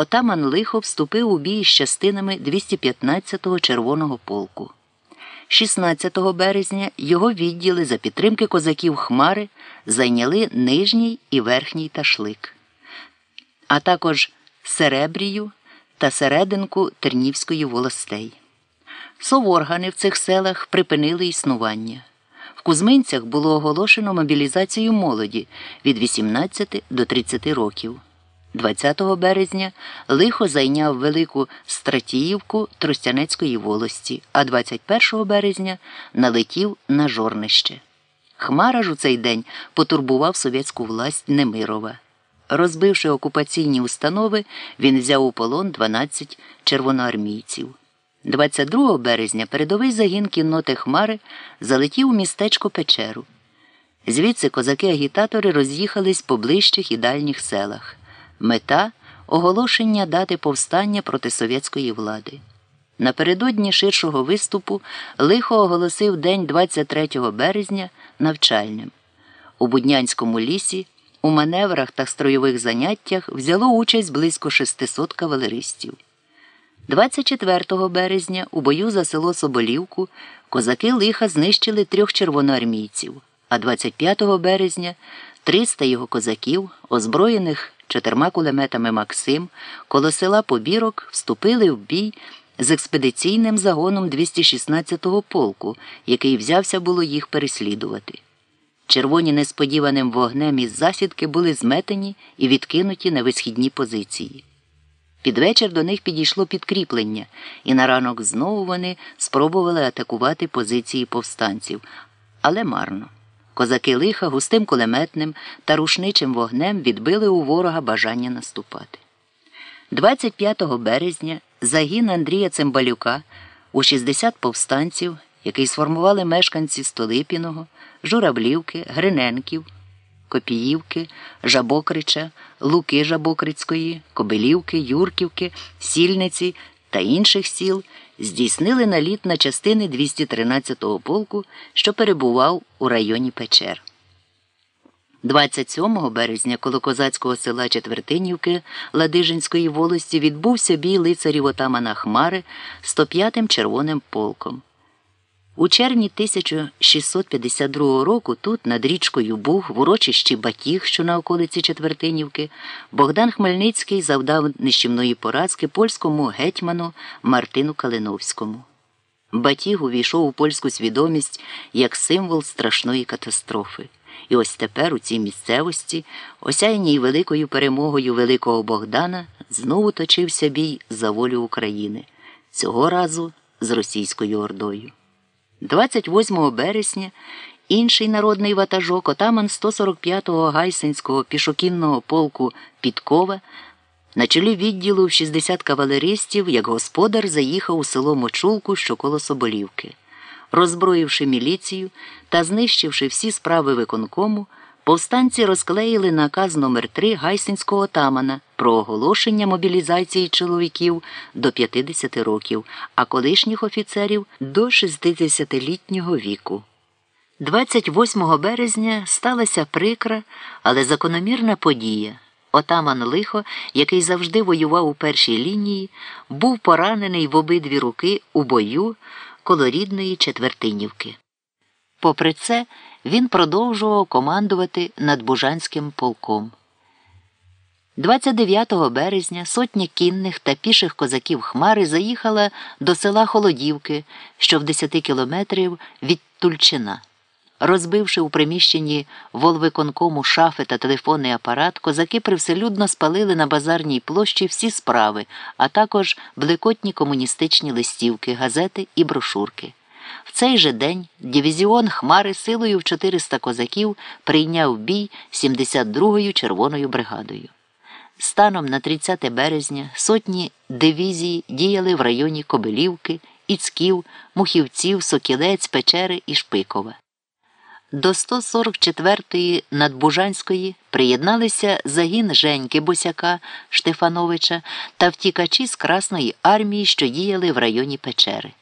отаман лихо вступив у бій з частинами 215-го червоного полку. 16 березня його відділи за підтримки козаків Хмари зайняли нижній і верхній ташлик, а також Серебрію та серединку Тернівської волостей. Соворгани в цих селах припинили існування. В Кузьминцях було оголошено мобілізацію молоді від 18 до 30 років. 20 березня лихо зайняв велику Стратіївку Тростянецької волості, а 21 березня налетів на жорнище. Хмара ж у цей день потурбував совєтську власть Немирова. Розбивши окупаційні установи, він взяв у полон 12 червоноармійців. 22 березня передовий загін кінноти Хмари залетів у містечко Печеру. Звідси козаки-агітатори роз'їхались по ближчих і дальніх селах. Мета оголошення дати повстання проти совєтської влади. Напередодні ширшого виступу лихо оголосив день 23 березня навчальним. У Буднянському лісі у маневрах та строєвих заняттях взяло участь близько 600 кавалеристів. 24 березня у бою за село Соболівку козаки лиха знищили трьох червоноармійців, а 25 березня 300 його козаків, озброєних чотирма кулеметами Максим, коло села Побірок вступили в бій з експедиційним загоном 216-го полку, який взявся було їх переслідувати. Червоні несподіваним вогнем із засідки були зметені і відкинуті на висхідні позиції. Під вечір до них підійшло підкріплення, і на ранок знову вони спробували атакувати позиції повстанців, але марно. Козаки лиха густим кулеметним та рушничим вогнем відбили у ворога бажання наступати. 25 березня загін Андрія Цимбалюка у 60 повстанців, який сформували мешканці Столипіного, Журавлівки, Гриненків. Копіївки, Жабокрича, Луки Жабокрицької, Кобилівки, Юрківки, Сільниці та інших сіл здійснили наліт на частини 213-го полку, що перебував у районі Печер. 27 березня коло козацького села Четвертинівки Ладижинської волості відбувся бій лицарів отамана Хмари 105-м червоним полком. У червні 1652 року тут, над річкою Буг, в урочищі Батіг, що на околиці Четвертинівки, Богдан Хмельницький завдав нищівної поразки польському гетьману Мартину Калиновському. Батіг увійшов у польську свідомість як символ страшної катастрофи. І ось тепер у цій місцевості, осяяній великою перемогою Великого Богдана, знову точився бій за волю України, цього разу з російською ордою. 28 березня інший народний ватажок, отаман 145-го гайсинського пішокінного полку Підкова, на чолі відділу в 60 кавалеристів, як господар заїхав у село Мочулку, що коло Соболівки. Роззброївши міліцію та знищивши всі справи виконкому, повстанці розклеїли наказ номер 3 гайсинського отамана про оголошення мобілізації чоловіків до 50 років, а колишніх офіцерів до 60-літнього віку. 28 березня сталася прикра, але закономірна подія. Отаман Лихо, який завжди воював у першій лінії, був поранений в обидві руки у бою коло рідної Четвертинівки. Попри це, він продовжував командувати над Бужанським полком. 29 березня сотня кінних та піших козаків Хмари заїхала до села Холодівки, що в 10 кілометрів від Тульчина. Розбивши у приміщенні волвиконкому шафи та телефонний апарат, козаки привселюдно спалили на базарній площі всі справи, а також блекотні комуністичні листівки, газети і брошурки. В цей же день дивізіон Хмари силою в 400 козаків прийняв бій 72-ю червоною бригадою. Станом на 30 березня сотні дивізій діяли в районі Кобилівки, Іцків, Мухівців, Сокілець, Печери і Шпикова. До 144-ї надбужанської приєдналися загін Женьки Босяка Штефановича та втікачі з Красної армії, що діяли в районі Печери.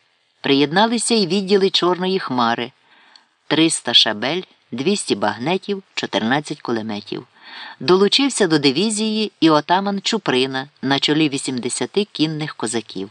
Приєдналися й відділи Чорної Хмари 300 шабель, 200 багнетів, 14 кулеметів. Долучився до дивізії і отаман Чуприна на чолі 80 кінних козаків.